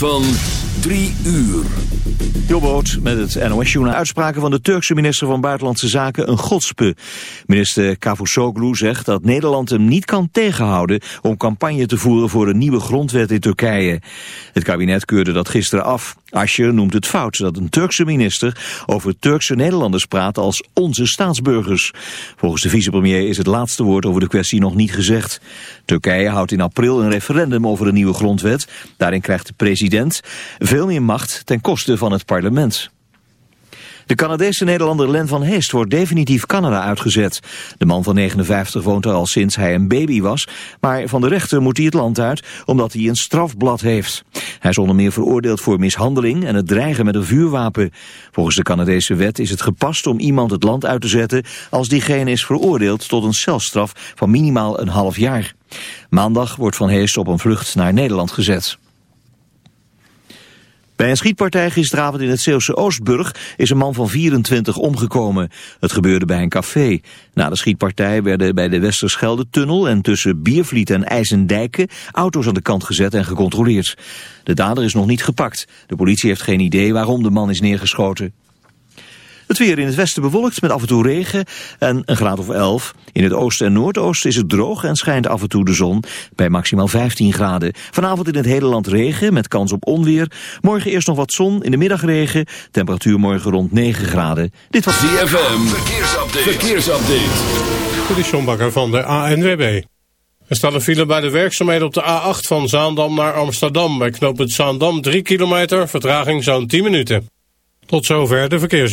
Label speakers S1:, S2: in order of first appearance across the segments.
S1: van 3 uur.
S2: Jobboot met het NOS-journaal uitspraken van de Turkse minister van Buitenlandse Zaken een godspe. Minister Cavusoglu zegt dat Nederland hem niet kan tegenhouden om campagne te voeren voor een nieuwe grondwet in Turkije. Het kabinet keurde dat gisteren af. Asje noemt het fout dat een Turkse minister over Turkse Nederlanders praat als onze staatsburgers. Volgens de vicepremier is het laatste woord over de kwestie nog niet gezegd. Turkije houdt in april een referendum over een nieuwe grondwet. Daarin krijgt de president veel meer macht ten koste van het parlement. De Canadese Nederlander Len van Heest wordt definitief Canada uitgezet. De man van 59 woont er al sinds hij een baby was, maar van de rechter moet hij het land uit omdat hij een strafblad heeft. Hij is onder meer veroordeeld voor mishandeling en het dreigen met een vuurwapen. Volgens de Canadese wet is het gepast om iemand het land uit te zetten als diegene is veroordeeld tot een celstraf van minimaal een half jaar. Maandag wordt Van Heest op een vlucht naar Nederland gezet. Bij een schietpartij gisteravond in het Zeeuwse Oostburg is een man van 24 omgekomen. Het gebeurde bij een café. Na de schietpartij werden bij de Westerschelde-tunnel en tussen Biervliet en IJsendijken auto's aan de kant gezet en gecontroleerd. De dader is nog niet gepakt. De politie heeft geen idee waarom de man is neergeschoten. Het weer in het westen bewolkt met af en toe regen en een graad of 11. In het oosten en noordoosten is het droog en schijnt af en toe de zon bij maximaal 15 graden. Vanavond in het hele land regen met kans op onweer. Morgen eerst nog wat zon, in de middag regen. Temperatuur morgen rond 9 graden.
S1: Dit was DFM. Verkeersupdate. Verkeersupdate.
S3: Dit is Bakker van de ANWB. Er staat een file bij de werkzaamheden op de A8 van Zaandam naar Amsterdam. Bij knooppunt Zaandam 3 kilometer, vertraging zo'n 10 minuten. Tot zover de verkeers.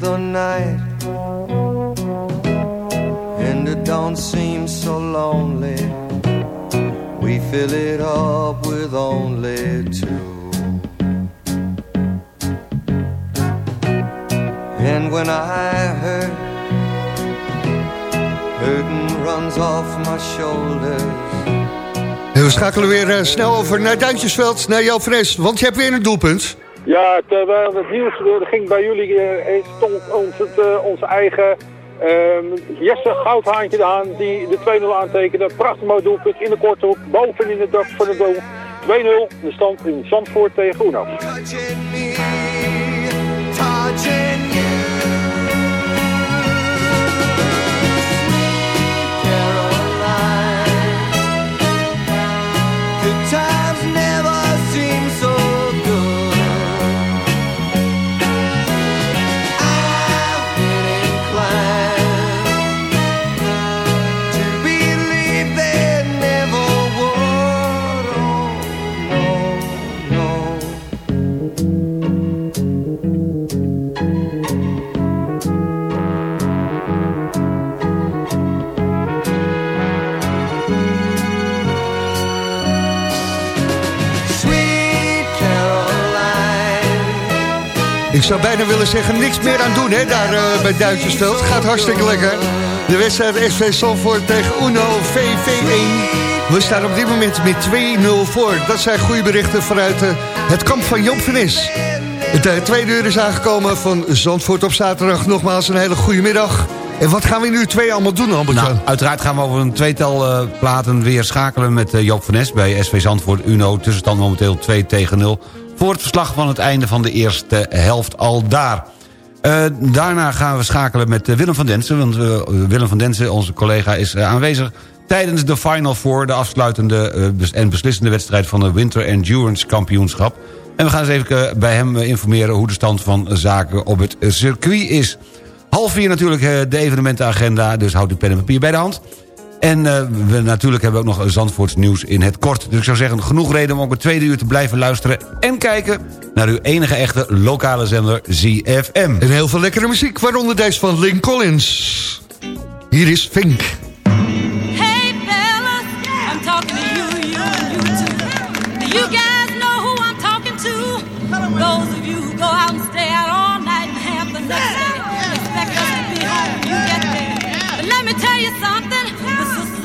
S4: the night. And it don't seem so lonely. We fill it up with only two. And when i hurt hurting runs off my shoulders.
S5: We schakelen weer eh, snel over naar Duintjesveld, naar Jan Fres, want je hebt weer een doelpunt.
S6: Ja, terwijl het nieuws ging bij jullie, uh, stond ons, het, uh, onze eigen Jesse Goudhaantje aan die de 2-0 aantekende. Prachtig mooi doelpunt in de korte hoek, boven in het dak van de doel. 2-0, de stand in Zandvoort tegen Uno.
S5: Zou bijna willen zeggen, niks meer aan doen hè, daar uh, bij Duintjesveld. Gaat hartstikke lekker. De wedstrijd SV Salvoort tegen Uno VV1. We staan op dit moment met 2-0 voor. Dat zijn goede berichten vanuit uh, het kamp van Joop van Is. Het uh, tweede uur is aangekomen van Zandvoort op zaterdag. Nogmaals een hele goede middag. En wat gaan we nu twee allemaal doen, Albert
S7: Nou, uiteraard gaan we over een tweetal platen weer schakelen met Joop van Nes bij SV Zandvoort Uno. Tussenstand momenteel 2 tegen 0. Voor het verslag van het einde van de eerste helft al daar. Uh, daarna gaan we schakelen met Willem van Densen. Want Willem van Densen, onze collega, is aanwezig tijdens de Final Four... de afsluitende en beslissende wedstrijd van de Winter Endurance Kampioenschap. En we gaan eens even bij hem informeren hoe de stand van zaken op het circuit is. Half vier natuurlijk de evenementenagenda, dus houd uw pen en papier bij de hand. En uh, we, natuurlijk hebben we ook nog Zandvoorts nieuws in het kort. Dus ik zou zeggen, genoeg reden om ook het tweede uur te blijven luisteren... en kijken naar uw enige echte lokale zender ZFM.
S5: En heel veel lekkere muziek, waaronder deze van Lynn Collins. Hier is Fink.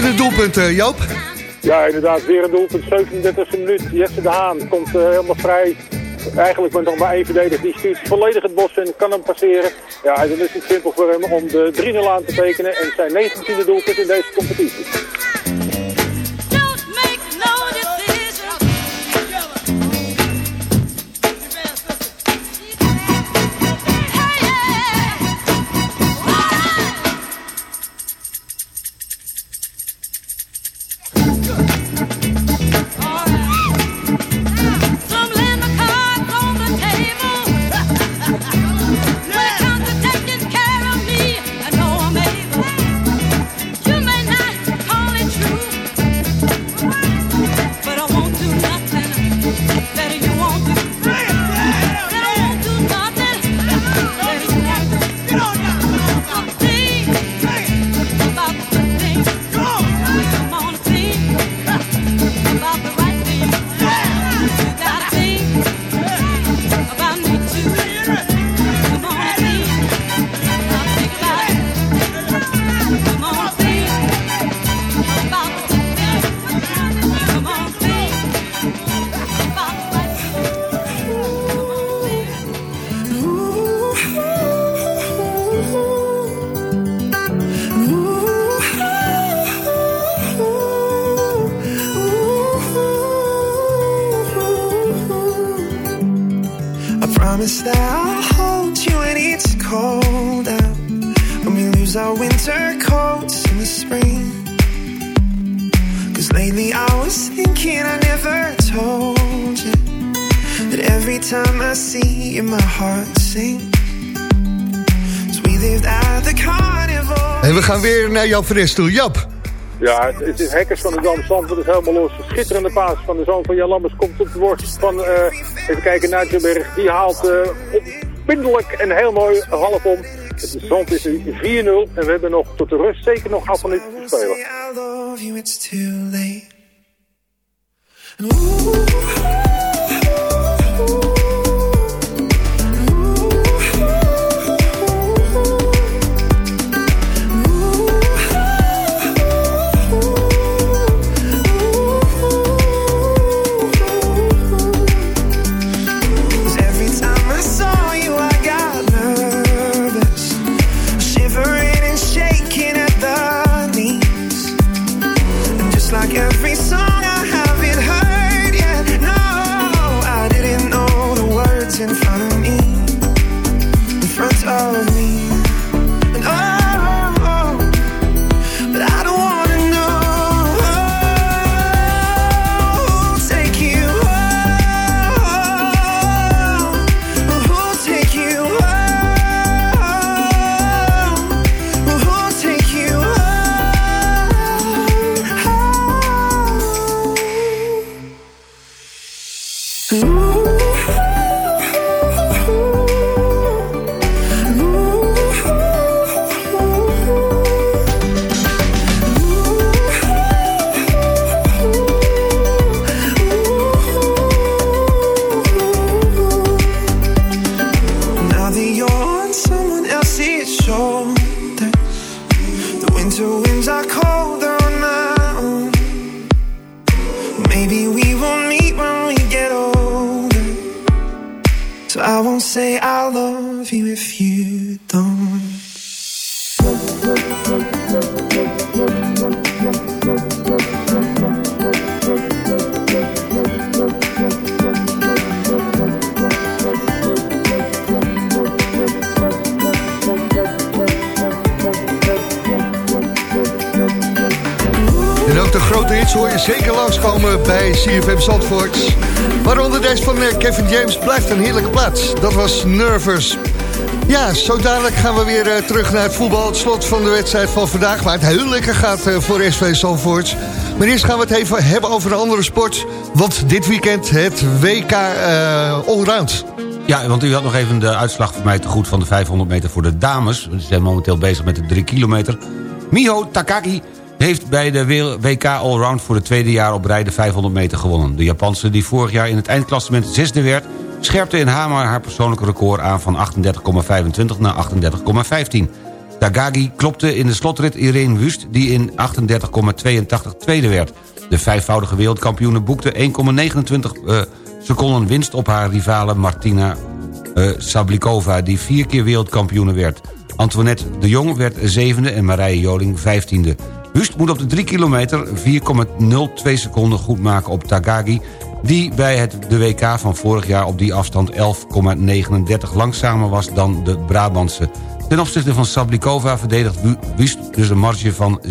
S5: Weer een doelpunt, uh, Joop.
S6: Ja, inderdaad, weer een doelpunt. 37e minuut. Jesse de Haan komt uh, helemaal vrij. Eigenlijk met nog maar één verdediger. Die stuurt volledig het bos en kan hem passeren. Ja, en dan is het simpel voor hem om de 3-0 aan te tekenen. En zijn 19e doelpunt in deze competitie.
S8: Cause lately I was thinking I never told you that every time I see you, my heart sinks. So we lived at the carnival.
S5: En we gaan weer naar Jan Fres toe. Jap.
S9: Ja, het, het is Hekkers van de Dam. Zandvoort is helemaal los. Schitterende paas van de zoon van Jan Lammers komt op de worst van, eh, even kijken, Nijtsenberg. Die haalt uh, opwindelijk en heel mooi half om. Het zand is nu 4-0 en we hebben nog tot de rust zeker nog half minuten te spelen.
S5: CFM Zandvoort. Waaronder deze van eh, Kevin James blijft een heerlijke plaats. Dat was Nervous. Ja, zo dadelijk gaan we weer eh, terug naar het voetbal. Het slot van de wedstrijd van vandaag, waar het heel lekker gaat eh, voor SV Zandvoort. Maar eerst gaan we het even hebben over een andere sport. Want dit weekend het WK Allround.
S7: Ja, want u had nog even de uitslag voor mij te goed van de 500 meter voor de dames. Ze zijn momenteel bezig met de 3 kilometer. Miho Takagi heeft bij de WK Allround voor het tweede jaar op rij de 500 meter gewonnen. De Japanse die vorig jaar in het eindklassement zesde werd... scherpte in Hamar haar persoonlijke record aan van 38,25 naar 38,15. Takagi klopte in de slotrit Irene Wust... die in 38,82 tweede werd. De vijfvoudige wereldkampioene boekte 1,29 eh, seconden winst op haar rivale Martina eh, Sablikova... die vier keer wereldkampioene werd. Antoinette de Jong werd zevende en Marije Joling vijftiende. Wust moet op de 3 kilometer 4,02 seconden goed maken op Tagagi... die bij het, de WK van vorig jaar op die afstand 11,39 langzamer was dan de Brabantse. Ten opzichte van Sablikova verdedigt Wu- Wust dus een marge van 7,74.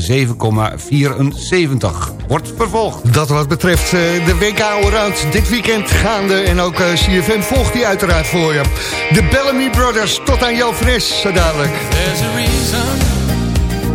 S7: Wordt vervolgd.
S5: Dat wat betreft eh, de WK Allround dit weekend gaande. En ook eh, CFM volgt die uiteraard voor je. De Bellamy Brothers, tot aan Jan Fres, zo dadelijk.
S10: There's a reason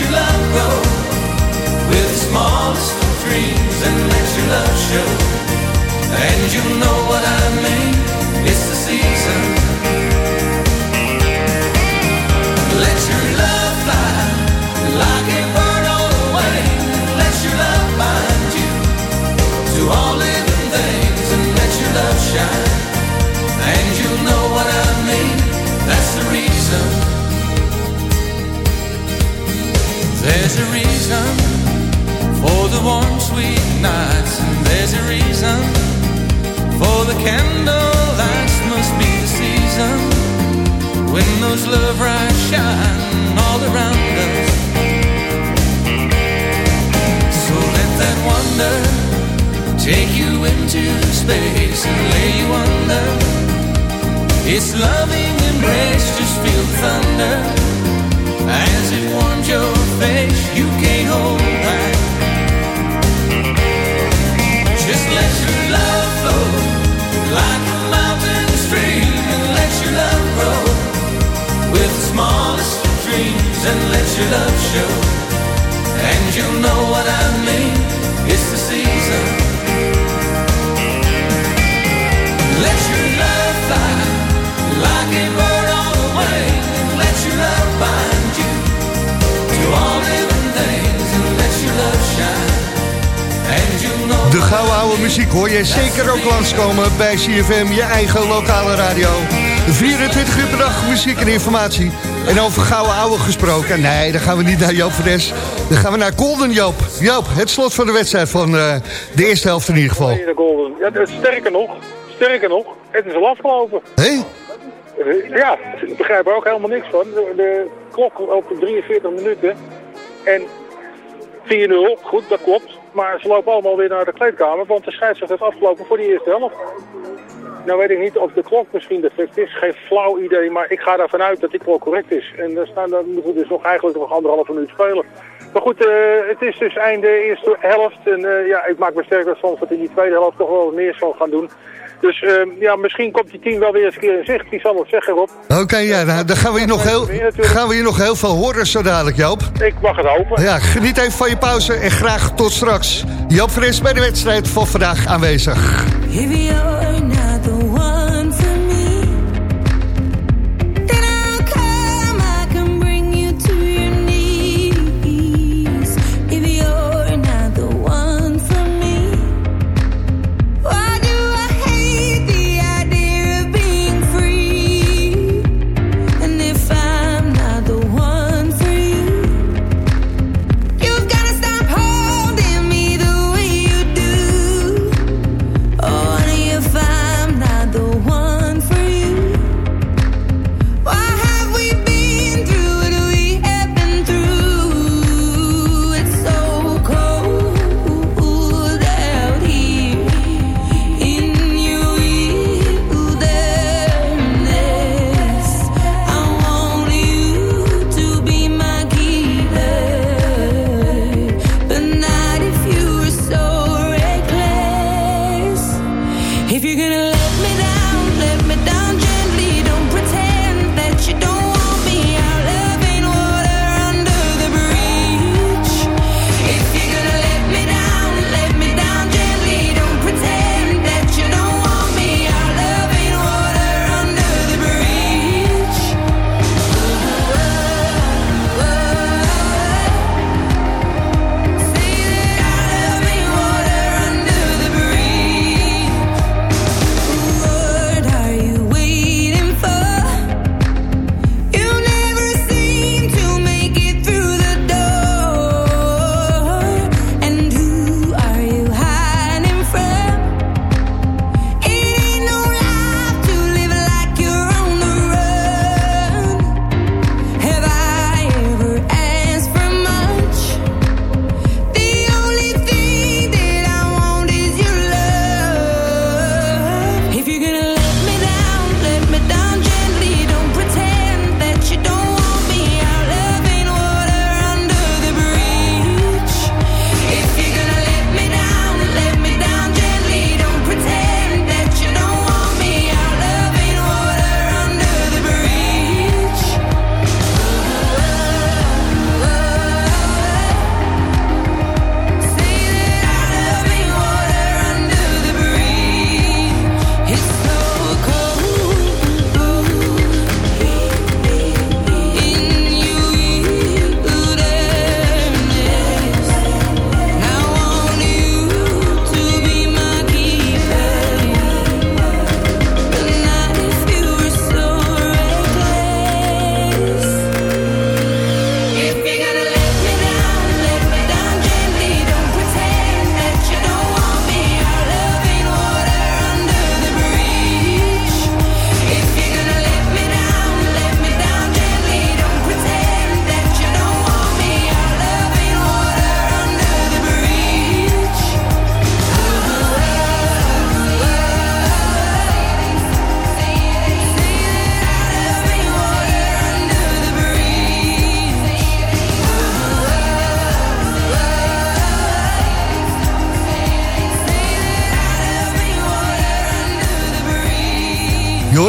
S10: your love go with the smallest of dreams and let your love show. And you know what I mean, it's the season. Let your love fly like a bird on the wing. Let your love bind you to all living things and let your love shine. And you There's a reason for the warm, sweet nights, and there's a reason for the candle lights. Must be the season when those love lights shine all around us. So let that wonder take you into space and lay you under. Its loving embrace, just feel thunder as it warms your face.
S5: Muziek hoor je zeker ook langskomen bij CFM, je eigen lokale radio. 24 uur per dag muziek en informatie. En over gouden oude gesproken, nee, dan gaan we niet naar Joop Nes. Dan gaan we naar Golden Joop. Joop, het slot van de wedstrijd van eh, de eerste helft in ieder geval.
S6: Nee, de Golden. Ja, het- sterker nog, sterker nog, het is al afgelopen.
S5: Hé?
S6: Eh, Ja, ik begrijp er ook helemaal niks van. De, de klok op 43 minuten en 4-0, goed, dat klopt. Maar ze lopen allemaal weer naar de kleedkamer, want de scheidsrechter heeft afgelopen voor die eerste helft. Nou weet ik niet of de klok misschien defect is, geen flauw idee, maar ik ga ervan uit dat die klok correct is. En dan, staan, dan moeten we dus nog eigenlijk nog anderhalve minuut spelen. Maar goed, eh, het is dus einde eerste helft. En eh, ja, ik maak me sterk dat Zandvoort in die tweede helft toch wel meer zal gaan doen. Dus eh, ja, misschien komt die team wel weer eens een keer in zicht. Die zal het zeggen, Rob.
S5: Oké, ja, nou, dan gaan we, hier nog heel, gaan we hier nog heel veel horen zo dadelijk, Joop.
S6: Ik mag het hopen.
S5: Ja, geniet even van je pauze en graag tot straks. Joop Fris bij de wedstrijd van vandaag aanwezig.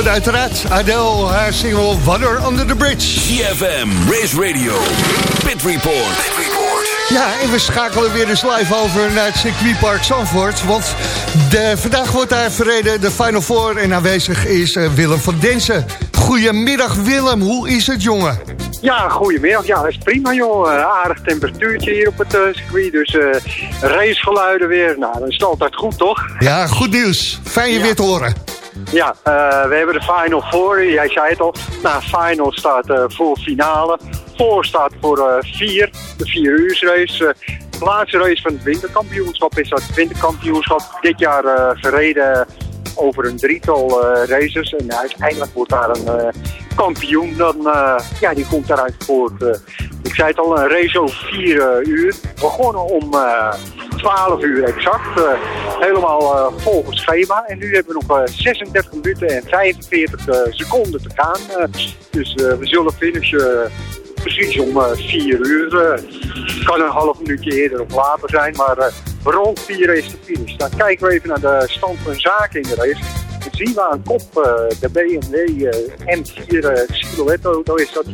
S5: Uiteraard Adele, haar single Water Under the Bridge.
S1: CFM, Race Radio, Pit Report. Pit Report.
S5: Ja, en we schakelen weer eens live over naar het circuitpark Zandvoort. Want de, vandaag wordt daar verreden de Final Four en aanwezig is eh, Willem van Densen. Goedemiddag Willem, hoe is het jongen?
S11: Ja, goedemiddag. Ja, het is prima joh. Eh, aardig temperatuurtje hier op het eh, circuit. Dus eh, racegeluiden weer. Nou, dat is altijd goed toch?
S5: Ja, goed nieuws. Fijn je weer te horen.
S11: Ja, eh, we hebben de Final Four. Jij zei het al. Nou, Final staat eh, voor finale. Four staat voor eh, vier. De vier uur race. Eh, de laatste race van het winterkampioenschap is dat winterkampioenschap dit jaar eh, verreden over een drietal eh, races. En uiteindelijk wordt daar een eh, kampioen. Dan, eh, ja, die komt daaruit voort. ik zei het al, een race over vier uur. Begonnen om eh 12 uur exact. helemaal volgens schema. En nu hebben we nog eh, 36 minuten en 45 eh, seconden te gaan. Dus we zullen finishen precies om eh 4 uur. eh. kan een half minuutje eerder of later zijn, maar rond 4 is de finish. Dan kijken we even naar de stand van zaken in de race. Dan zien we aan kop eh, de BMW eh, M4 eh, Silhouette is dat.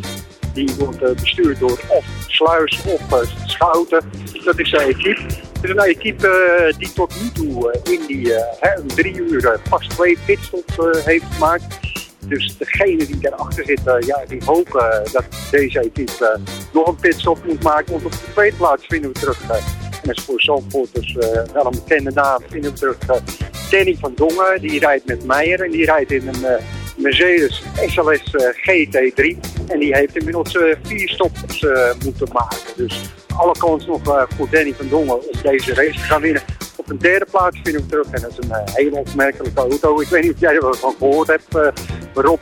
S11: Die wordt bestuurd door of Sluis of Schouten. Dat is de equipe. Het is een equipe die tot nu toe in die hè, drie uur pas twee pitstops heeft gemaakt. Dus degene die daarachter zit, ja, die hopen dat deze equipe nog een pitstop moet maken. Want op de tweede plaats vinden we terug. Is voor Zandvoort dus eh, wel een bekende naam. Vinden we terug eh, Danny van Dongen. Die rijdt met Meijer en die rijdt in een eh, Mercedes SLS eh, GT3. En die heeft inmiddels vier stops moeten maken. Dus alle kans nog voor Danny van Dongen om deze race te gaan winnen. Op een derde plaats vinden we terug. En dat is een hele opmerkelijke auto. Ik weet niet of jij er wel van gehoord hebt, Rob.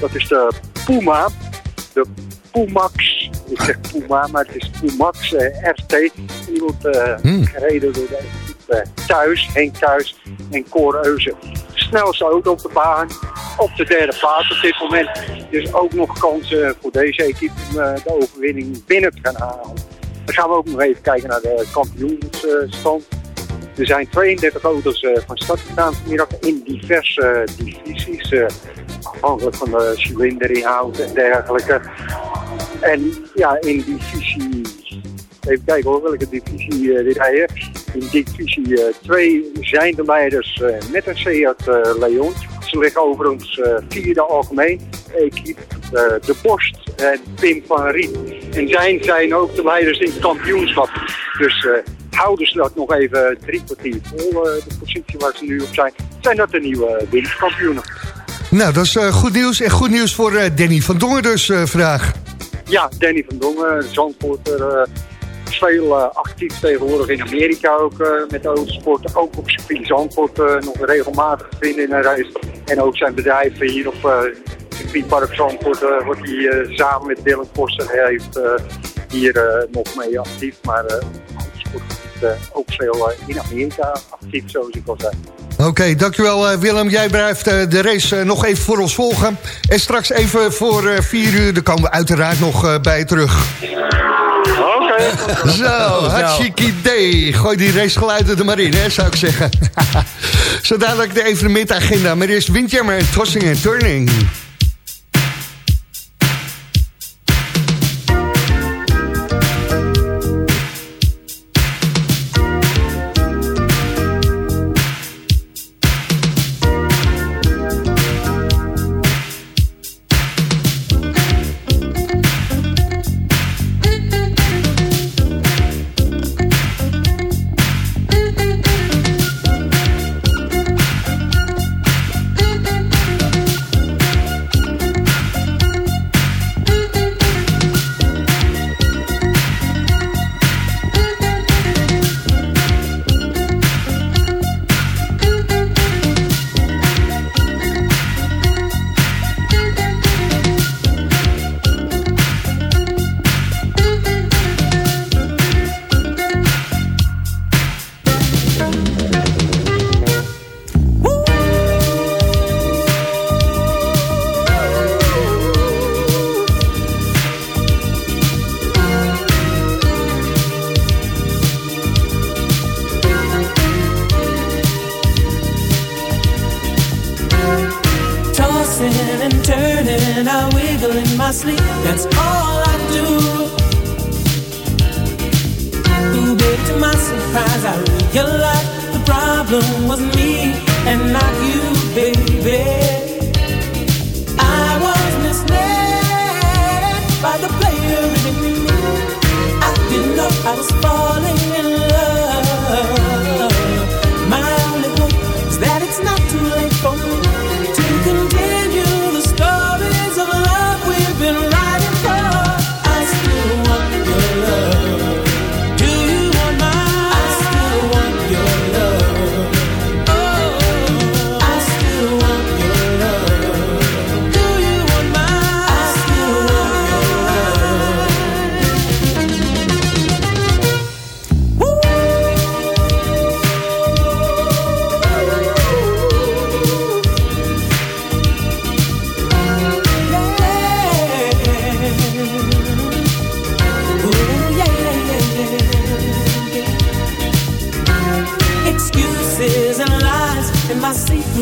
S11: dat is de Puma. De Pumax. Ik zeg Puma, maar het is Pumax eh, RT. En die wordt eh, gereden door de equipe eh, Thuis, Henk Thuis en Cor Eusen. De snelste auto op de baan. Op de derde plaats op dit moment. Dus ook nog kansen voor deze equipe om de overwinning binnen te gaan halen. Dan gaan we ook nog even kijken naar de kampioensstand. Er zijn 32 auto's van start gegaan vanmiddag in diverse divisies. afhankelijk van de cilinderinhoud en dergelijke. En ja, in divisie... Even kijken hoor, welke divisie eh die rijden. In divisie 2 zijn de leiders eh, met een Seat eh, Leon. Ze liggen overigens eh, vierde algemeen. Equipe eh, De Borst en Pim van Riet. En zij zijn ook de leiders in het kampioenschap. Dus eh, houden ze dat nog even drie kwartier vol, eh, de positie waar ze nu op zijn. Zijn dat de nieuwe winterkampioenen.
S5: Nou, dat is eh, goed nieuws. En goed nieuws voor eh, Danny van Dongen dus eh, vandaag.
S11: Ja, Danny van Dongen, Zandvoorter, eh veel eh, actief tegenwoordig in Amerika ook eh, met autosport. Ook op circuit Zandvoort nog regelmatig vinden in een race. En ook zijn bedrijven hier op eh circuitpark Zandvoort wordt hij samen met Dylan Koster heeft hier nog mee actief. Maar autosport is ook veel in Amerika actief, zoals ik al zei.
S5: Oké, dankjewel eh, Willem. Jij blijft eh, de race eh, nog even voor ons volgen. En straks even voor vier uur, dan komen we uiteraard nog bij terug.
S11: Oké.
S5: Zo, hartstikke idee. Gooi die racegeluiden er maar in, hè, zou ik zeggen. Zo dadelijk de evenementagenda. Maar eerst Windjammer en Tossing en Turning.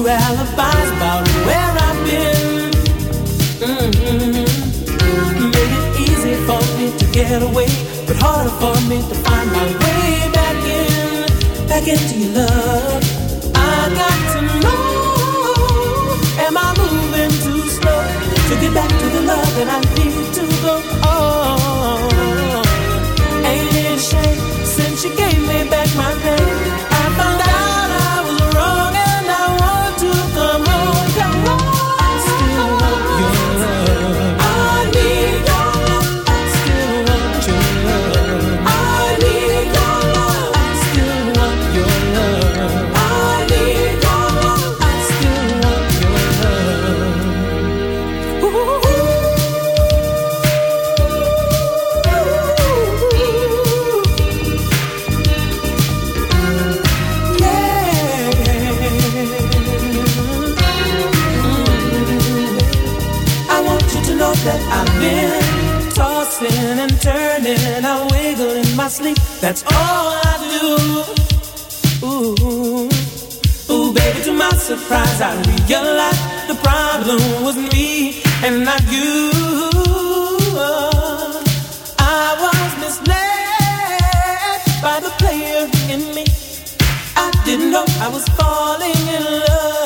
S12: Alibis about where I've been. Mhm. Made it easy for me to get away, but harder for me to find my way back in, back into your love. I got to know, am I moving too slow to get back to the love that I need to go on? Ain't it shame sleep. That's all I do. Ooh, ooh, baby, to my surprise, I realized the problem was me and not you. I was misled by the player in me. I didn't know I was falling in love.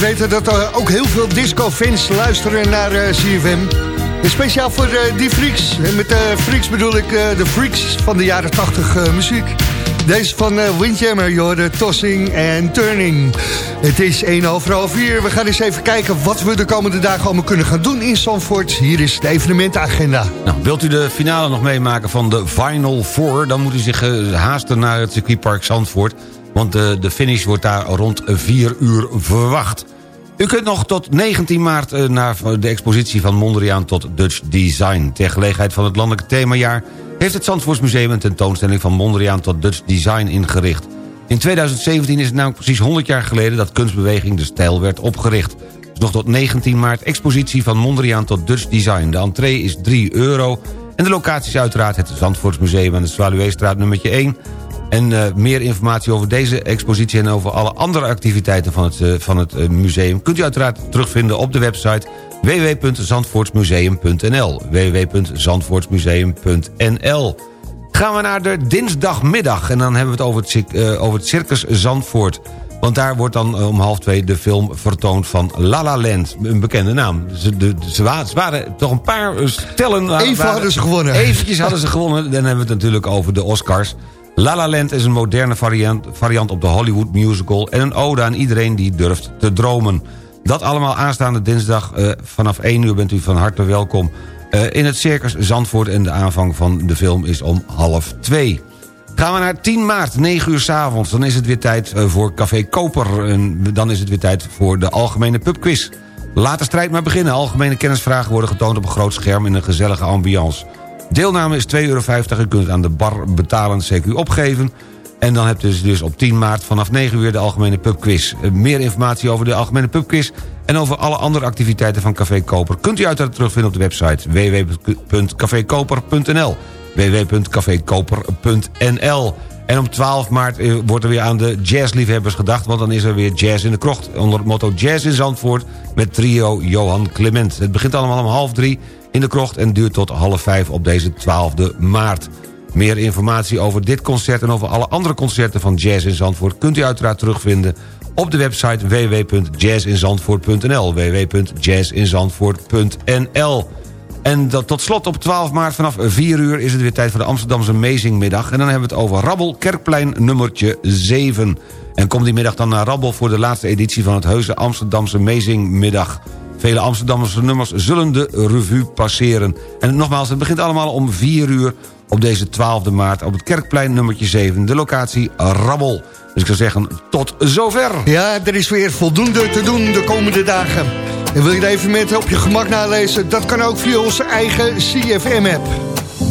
S5: Wij weten dat er ook heel veel disco-fans luisteren naar eh, CFM. Speciaal voor eh, die freaks. En met de freaks bedoel ik eh, de freaks van de jaren 80 eh, muziek. Deze van eh, Windjammer, joh, de tossing en turning. Het is 1 over half 4. We gaan eens even kijken wat we de komende dagen allemaal kunnen gaan doen in Zandvoort. Hier is de evenementenagenda.
S7: Nou, wilt u de finale nog meemaken van de Final Four... dan moet u zich eh, haasten naar het circuitpark Zandvoort... want de, de finish wordt daar rond 4 uur verwacht. U kunt nog tot 19 maart eh, naar de expositie van Mondriaan tot Dutch Design. Ter gelegenheid van het landelijke themajaar... heeft het Zandvoortsmuseum een tentoonstelling van Mondriaan tot Dutch Design ingericht. In 2017 is het namelijk precies 100 jaar geleden... dat kunstbeweging De Stijl werd opgericht. Dus nog tot 19 maart expositie van Mondriaan tot Dutch Design. De entree is 3 euro en de locatie is uiteraard het Zandvoortsmuseum... aan de Zwaluweestraat nummertje 1... En uh, meer informatie over deze expositie en over alle andere activiteiten van het, uh, van het uh, museum... kunt u uiteraard terugvinden op de website www.zandvoortsmuseum.nl www.zandvoortsmuseum.nl Gaan we naar de dinsdagmiddag en dan hebben we het over het, over het Circus Zandvoort... Want daar wordt dan om half twee de film vertoond van La La Land. Een bekende naam. Ze, de, ze, waren, ze waren toch een paar stellen...
S5: Even waren, hadden ze gewonnen.
S7: Eventjes hadden ze gewonnen. Dan hebben we het natuurlijk over de Oscars. La La Land is een moderne variant, variant op de Hollywood musical... en een ode aan iedereen die durft te dromen. Dat allemaal aanstaande dinsdag uh, vanaf 1 uur bent u van harte welkom... Uh, in het Circus Zandvoort en de aanvang van de film is om half 2. Gaan we naar 10 maart, 9 uur s avonds. Dan is het weer tijd uh, voor Café Koper. En dan is het weer tijd voor de algemene pubquiz. Laat de strijd maar beginnen. Algemene kennisvragen worden getoond op een groot scherm in een gezellige ambiance. Deelname is 2,50 euro. U kunt het aan de bar betalen, CQ opgeven. En dan hebt u dus op 10 maart vanaf 9 uur de Algemene Pubquiz. Meer informatie over de Algemene Pubquiz... en over alle andere activiteiten van Café Koper... kunt u uiteraard terugvinden op de website www.cafekoper.nl www.cafekoper.nl En om 12 maart eh, wordt er weer aan de jazzliefhebbers gedacht... want dan is er weer jazz in de krocht... onder het motto Jazz in Zandvoort met trio Johan Clement. Het begint allemaal om half drie in de krocht... en duurt tot half vijf op deze 12e maart. Meer informatie over dit concert en over alle andere concerten van Jazz in Zandvoort... kunt u uiteraard terugvinden op de website www.jazzinzandvoort.nl www.jazzinzandvoort.nl En dat, tot slot op 12 maart vanaf 4 uur is het weer tijd voor de Amsterdamse Amazingmiddag. En dan hebben we het over Rabbel, Kerkplein nummertje 7. En kom die middag dan naar Rabbel voor de laatste editie van het heuse Amsterdamse Amazingmiddag. Vele Amsterdamse nummers zullen de revue passeren. En nogmaals, het begint allemaal om 4 uur op deze 12e maart... op het Kerkplein nummertje 7, de locatie Rabbel. Dus ik zou zeggen, tot zover.
S5: Ja, er is weer voldoende te doen de komende dagen. En wil je de evenementen op je gemak nalezen? Dat kan ook via onze eigen CFM-app.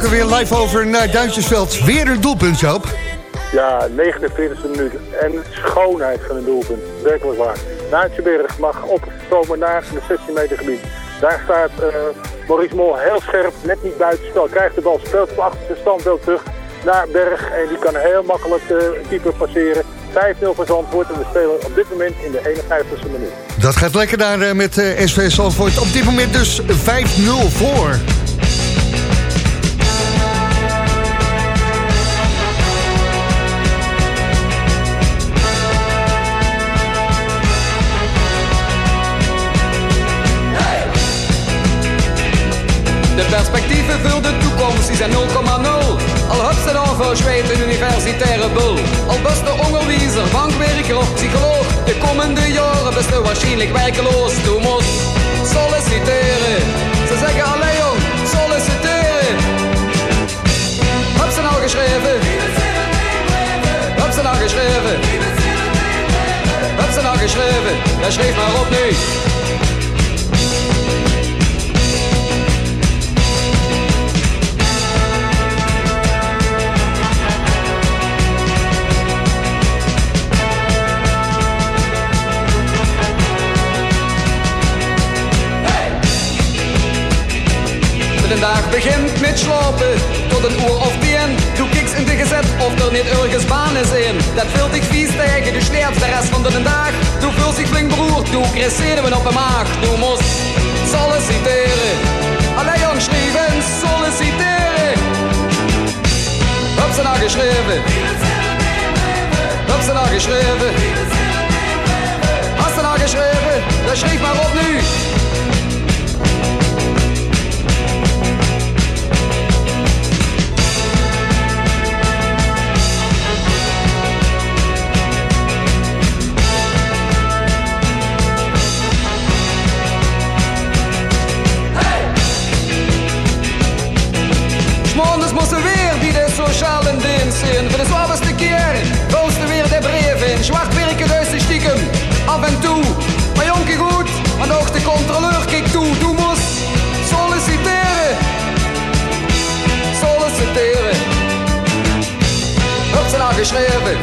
S5: Schakelen weer live over naar Duintjesveld. Weer een doelpunt, Joop.
S6: Ja, 49e minuut. En de schoonheid van een doelpunt. Werkelijk waar. Naantjeberg mag opkomen naast het 16 meter gebied. Daar staat eh, Maurice Mol heel scherp, net niet buiten spel. Krijgt de bal, speelt op achter zijn standbeeld terug. naar Berg. En die kan heel makkelijk de keeper passeren. 5-0 voor Zandvoort en we spelen op dit moment in de 51ste minuut.
S5: Dat gaat lekker daar eh, met eh, SV Zandvoort. Op dit moment dus 5-0 voor.
S13: Die zijn 0,0. Al heb ze dan verzweet een universitaire bul. Al best de onderwijzer, bankwerker of psycholoog. De komende jaren best waarschijnlijk werkeloos. Du moest solliciteren. Ze zeggen alleen jong, solliciteren. Heb ze nou geschreven? Heb ze nou geschreven? Heb ze nou geschreven? Ja, schreef maar op nu. De dag begint met slapen tot een uur of tien. Doe kiks in de gezet of er niet ergens banen zijn. Dat vult dich vies tegen, du sterft de rest van de dag. Du voelt zich flink beroerd, du krijgt zenuwen op een maag. Du moest solliciteren. Alleen jong schrijven, solliciteren. Heb ze nou geschreven? Heb ze nou geschreven? Hast du nou geschreven? Schrijf maar op nu. Af en toe. Maar jonkie goed, en ook de controleur keek toe. Du moest solliciteren. Solliciteren. Heb ze nou geschreven?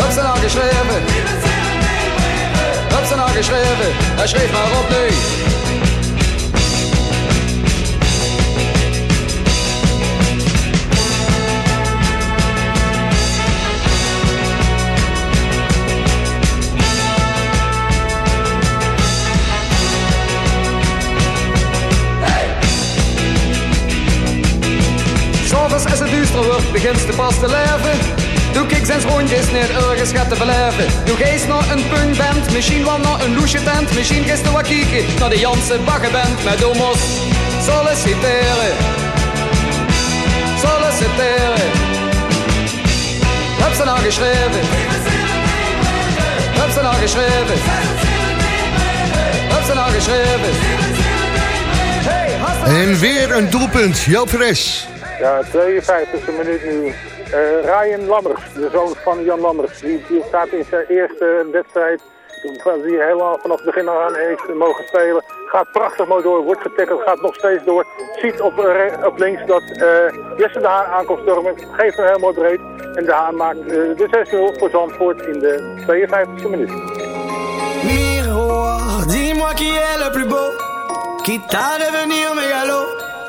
S13: Heb ze nou geschreven? Heb ze nou geschreven? Hij schreef maar op nu. Begint ze pas te leven. Doe ik zijn rondjes niet ergens gaat te beleven. Doe geest naar een punkband, misschien wel naar een loesje tent. Misschien gisteren wat kieken naar de Janse baggenband. Met domos solliciteren. Solliciteren. Heb ze nou geschreven? Heb ze nou geschreven? Heb ze nou geschreven?
S5: En weer een doelpunt, Joop Fres.
S6: Ja, 52e minuut nu. Eh, Ryan Lammers, de zoon van Jan Lammers, die, die staat in zijn eerste wedstrijd. Hij helemaal vanaf het begin aan heeft mogen spelen. Gaat prachtig mooi door, wordt getackeld, gaat nog steeds door. Ziet op, re- op links dat eh, Jesse de Haan aankomt stormen. Geeft hem heel mooi breed. En de Haan maakt eh, de 6-0 voor Zandvoort in de 52e minuut.
S14: Miroir, dis-moi qui est le plus beau, à devenir mégalo.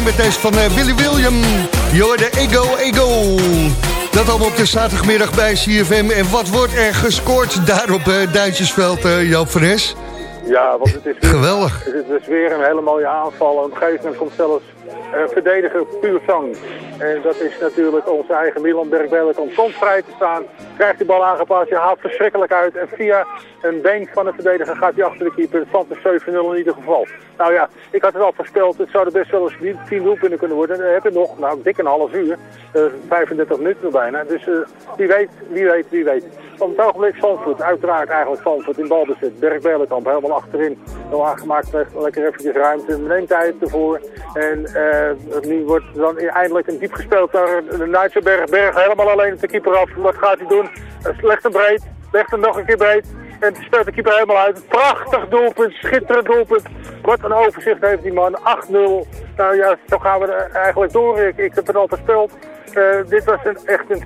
S5: Hè, met deze van eh, Billy William. Joh, de Ego Ego. Dat allemaal op de zaterdagmiddag bij CFM. En wat wordt er gescoord daar op uh, Duitsersveld, Joop van Es?
S6: Ja, want het is weer,
S5: Geweldig.
S6: Het is weer een hele mooie aanval. Op een gegeven moment komt zelfs uh, verdediger puur zang. En dat is natuurlijk onze eigen Milan Bergbellen. Komt soms vrij te staan. Krijgt die bal aangepast. Je haalt verschrikkelijk uit. En via een been van de verdediger gaat hij achter de keeper. Het valt een 7-0 in ieder geval. Nou ja, ik had het al voorspeld. Het zou er best wel eens 10 doelpunten kunnen worden. En dan heb je nog, nou, dik een half uur. Uh, 35 minuten bijna. Dus uh, wie weet, wie weet, wie weet. Op het ogenblik Zandvoort. Uiteraard eigenlijk Zandvoort in balbezit. Berg-Belenkamp helemaal achterin. Wel aangemaakt. Lekker eventjes ruimte. Neemt tijd ervoor. En uh, nu wordt dan eindelijk een diep gespeeld naar de Nijtsenberg. Berg helemaal alleen op de keeper af. Wat gaat hij doen? Legt hem breed. Legt hem nog een keer breed. En speelt de keeper helemaal uit. Prachtig doelpunt, schitterend doelpunt. Wat een overzicht heeft die man. 8-0. Nou ja, zo gaan we er eigenlijk door. Ik, ik heb het al voorspeld. Uh, dit was een, echt een,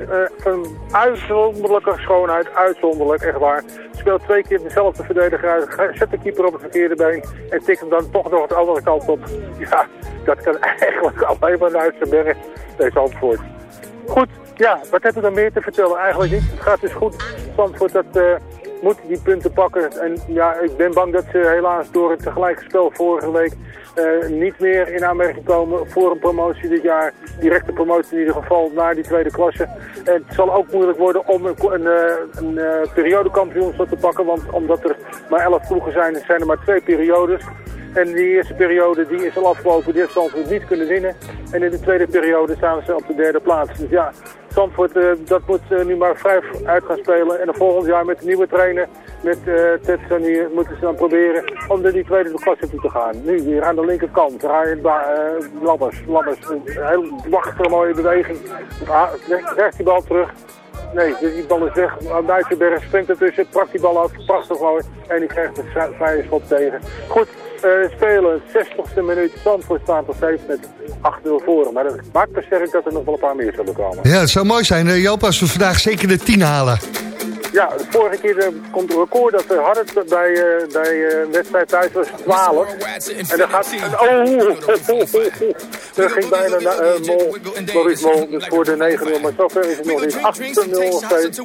S6: uh, uitzonderlijke schoonheid. Uitzonderlijk, echt waar. Speelt twee keer dezelfde verdediger uit. Zet de keeper op het verkeerde been. En tikt hem dan toch nog de andere kant op. Ja, dat kan eigenlijk alleen maar uit zijn berg. Deze antwoord. Goed, ja, wat heb ik dan meer te vertellen? Eigenlijk niet. Het gaat dus goed. Zandvoort dat... Uh, moet die punten pakken. En ja, ik ben bang dat ze helaas door het spel vorige week uh, niet meer in aanmerking komen voor een promotie dit jaar. Directe promotie in ieder geval naar die tweede klasse. En het zal ook moeilijk worden om een, een, een, een periodekampioenschap te pakken. Want omdat er maar elf ploegen zijn, zijn er maar twee periodes. En die eerste periode die is al afgelopen, die heeft Zandvoort niet kunnen winnen. En in de tweede periode staan ze op de derde plaats. Dus ja, Zandvoort uh, dat moet uh, nu maar vrij uit gaan spelen. En volgend jaar met de nieuwe trainer, met uh, Ted Sanier, moeten ze dan proberen om naar die tweede klasse toe te gaan. Nu weer aan de linkerkant, Ryan uh, Labbers, Labbers, een heel wachtige mooie beweging. Krijgt die bal terug. Nee, die bal is weg. Duitsenberg springt ertussen, pakt die bal af, prachtig mooi. En die krijgt een vrije schop tegen. Goed, spelen, 60ste minuut. Zandvoort staat nog steeds met 8-0 voor. Maar dat maakt me sterk dat er nog wel een paar meer zullen komen.
S5: Ja, het zou mooi zijn, uh, Joop, als we vandaag zeker de 10 halen.
S6: Ja, de vorige keer uh, komt een record dat uh, Harrit bij, uh, bij uh, wedstrijd thuis was 12. En dan gaat... Oh! Er ging bijna naar uh, Mol, Maurice Mol, dus voor de 9-0. Maar zover is het nog niet. 8-0 nog steeds.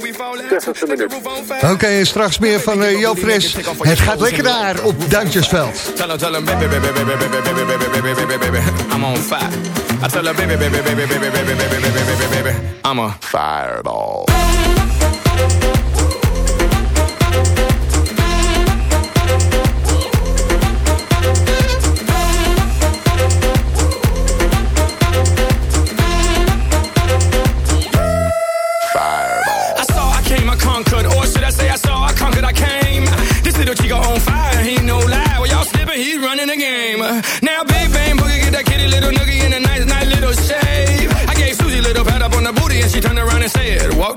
S6: 60e minuut.
S5: Oké, okay, straks meer van uh, Joop Fres. Het gaat lekker daar op Duintjesveld.
S15: Tell her, tell her, baby, baby, baby, baby, baby, baby, baby, baby, baby, baby, I'm on fire. I tell her, baby, baby, baby, baby, baby, baby, baby, baby, baby, baby, I'm a fireball.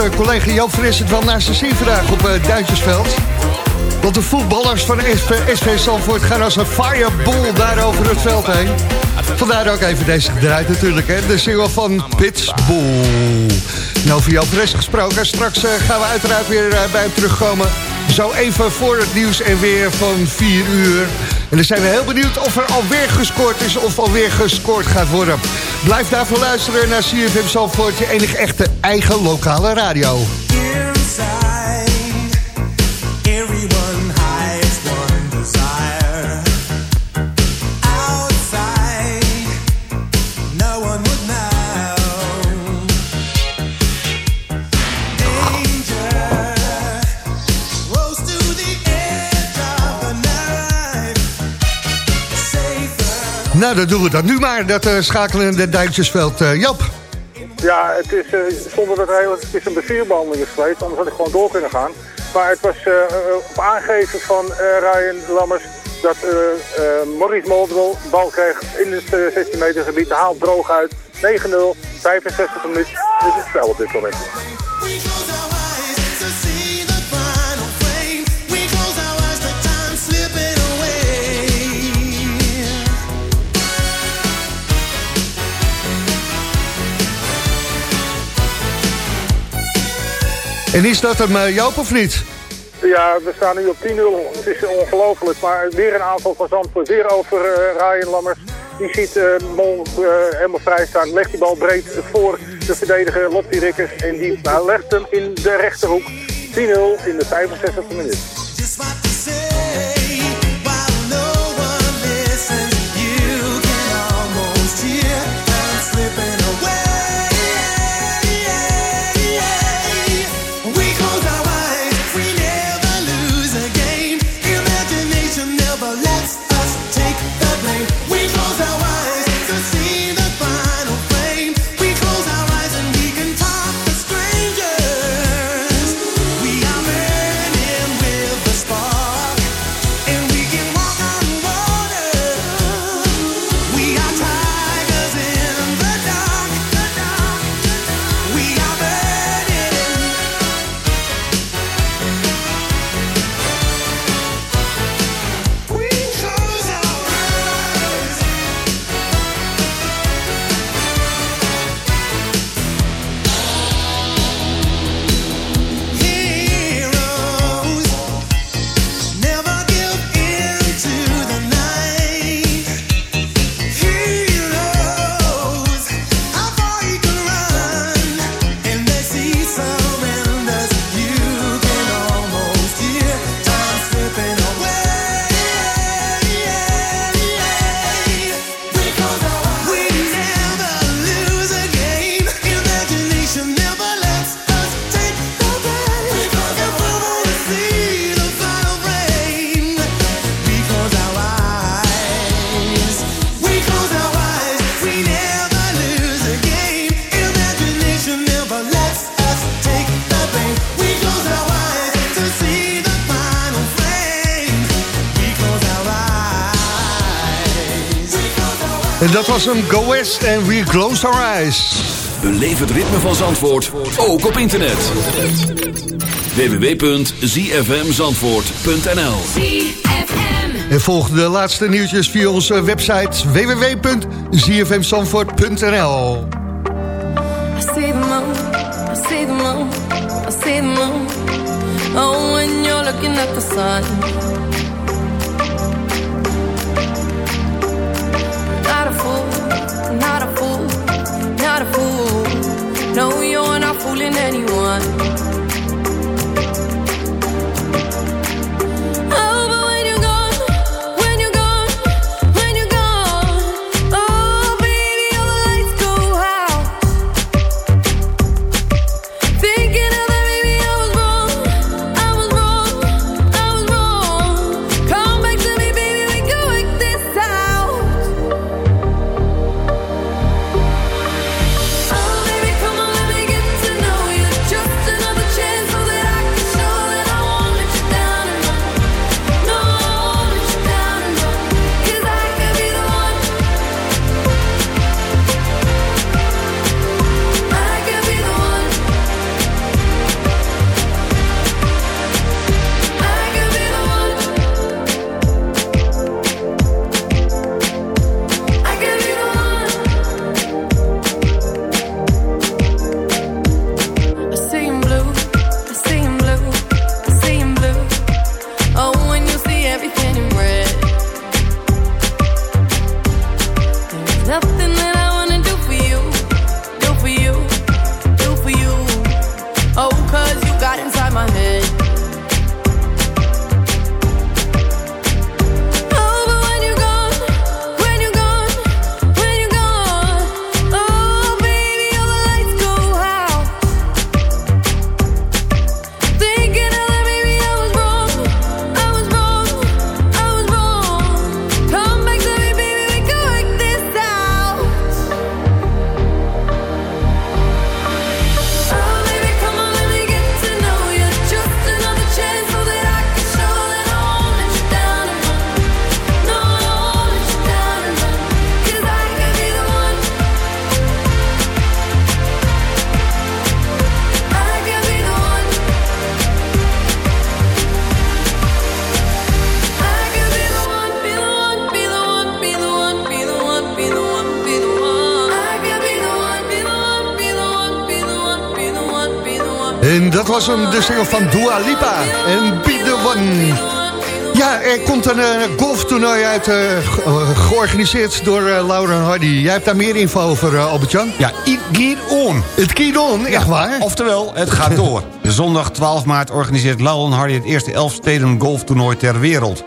S5: Eh, collega Joop Fris het wel naar zijn zin vandaag op uh, Duintjesveld. Want de voetballers van SV, SV gaan als een fireball daar over het veld heen. Vandaar ook even deze gedraaid natuurlijk. De single van Pitbull. Nou, over Joop Fris gesproken. Straks eh, gaan we uiteraard weer bij hem terugkomen. Zo even voor het nieuws en weer van 4 uur. En dan zijn we heel benieuwd of er alweer gescoord is of alweer gescoord gaat worden. Blijf daarvoor luisteren naar CFM Zandvoort, je enige echte eigen lokale radio. Nou, dan doen we dat nu maar, dat uh, schakelende Duintjesveld. Uh, Joop.
S6: Ja, het is, uh, zonder dat heel, het is een bestuurbehandeling is geweest, anders had ik gewoon door kunnen gaan. Maar het was op aangeven van Ryan Lammers dat Maurice Moldewel bal kreeg in het 16 meter gebied. Haalt droog uit. 9-0, 65 minuten. Dit is het spel op dit moment.
S5: En is dat hem, uh, Joop, of niet?
S6: Ja, we staan nu op 10-0. Het is ongelooflijk, maar weer een aanval van Zandvoort. Weer over uh, Ryan Lammers. Die ziet uh, Mol helemaal vrij staan. Legt die bal breed voor de verdediger Lottie Rikkers. En die nou, legt hem in de rechterhoek. 10-0 in de 65e minuut.
S5: En hem Go West and We Close Our Eyes.
S1: Beleef het ritme van Zandvoort, ook op internet. www.zfmzandvoort.nl
S5: En volg de laatste nieuwtjes via onze website www.zfmzandvoort.nl
S16: I see the moon, I see the moon, I see the moon. Oh, when you're looking at the sun. Fooling anyone. Was
S5: hem, de single van Dua Lipa. En Be The One. Ja, er komt een eh, golftoernooi uit, eh, eh, georganiseerd door Laura Hardy. Jij hebt daar meer info over, Albert-Jan?
S7: Ja, it geht on.
S5: Het geht on, echt waar?
S7: Oftewel, het gaat door. Zondag 12 maart organiseert Laurel Hardy het eerste Elfsteden golftoernooi ter wereld.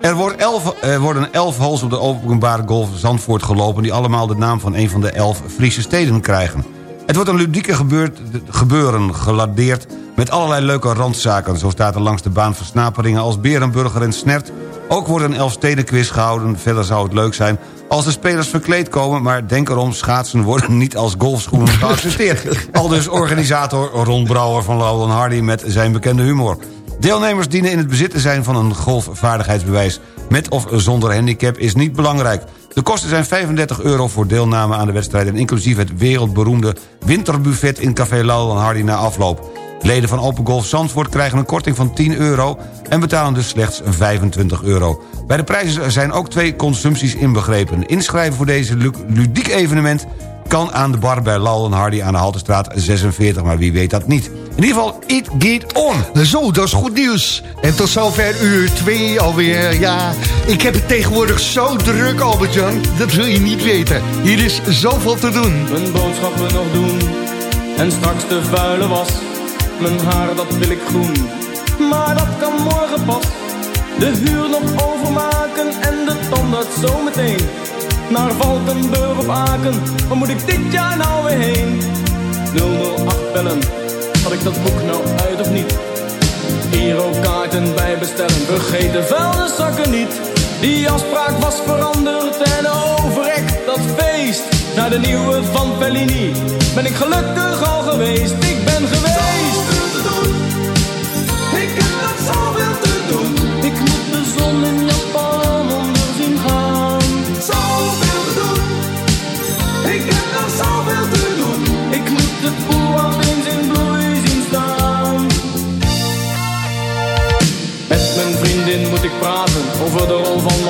S7: Er, wordt elf, er worden elf holes op de openbare golf Zandvoort gelopen... die allemaal de naam van een van de elf Friese steden krijgen. Het wordt een ludieke gebeurt, gebeuren, geladeerd met allerlei leuke randzaken. Zo staat er langs de baan versnaperingen als Berenburger en Snert. Ook wordt een Elfstedenquiz gehouden. Verder zou het leuk zijn als de spelers verkleed komen... maar denk erom, schaatsen worden niet als golfschoenen geaccepteerd. Al dus organisator Ron Brouwer van Laurel Hardy met zijn bekende humor. Deelnemers dienen in het bezit te zijn van een golfvaardigheidsbewijs. Met of zonder handicap is niet belangrijk. De kosten zijn 35 euro voor deelname aan de wedstrijd... en inclusief het wereldberoemde winterbuffet in Café Laurel Hardy na afloop. Leden van Open Golf Zandvoort krijgen een korting van 10 euro... en betalen dus slechts 25 euro. Bij de prijzen zijn ook twee consumpties inbegrepen. Inschrijven voor deze lu- ludiek evenement kan aan de bar bij Laurel Hardy aan de Haltestraat 46, maar wie weet dat niet. In ieder geval, it get on!
S5: Zo, dat is goed nieuws. En tot zover uur 2 alweer. Ja, ik heb het tegenwoordig zo druk, Albert-Jan. Dat wil je niet weten. Hier is zoveel te doen.
S17: Mijn boodschappen nog doen en straks de vuile was. Mijn haar dat wil ik groen, maar dat kan morgen pas. De huur nog overmaken en de tandarts zometeen. Naar Valkenburg op Aken, waar moet ik dit jaar nou weer heen? 008 bellen, had ik dat boek nou uit of niet? Girokaarten bij bestellen, vergeet de vuilniszakken niet. Die afspraak was veranderd en overrekt dat feest. Naar de nieuwe van Bellini ben ik gelukkig al geweest. Ik ben geweest.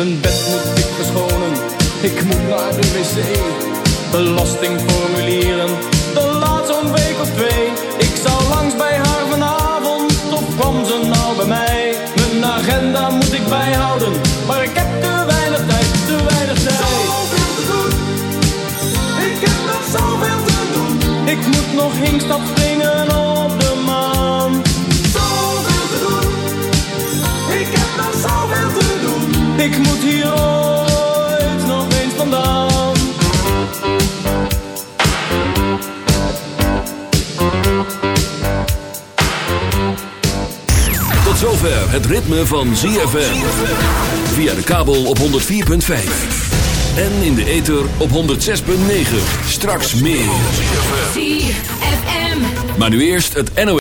S17: Mijn bed moet ik verschonen, ik moet naar de wc. Belastingformulieren, de laat zo'n week of twee. Ik zou langs bij haar vanavond, of kwam ze nou bij mij? Mijn agenda moet ik bijhouden, maar ik heb te weinig tijd, te weinig tijd. Zoveel te doen, ik heb nog zoveel te doen. Ik moet nog hinkstap Ik moet hier ooit nog eens vandaan.
S1: Tot zover het ritme van ZFM. Via de kabel op 104.5. En in de ether op 106.9. Straks meer.
S18: ZFM.
S1: Maar nu eerst het NOS.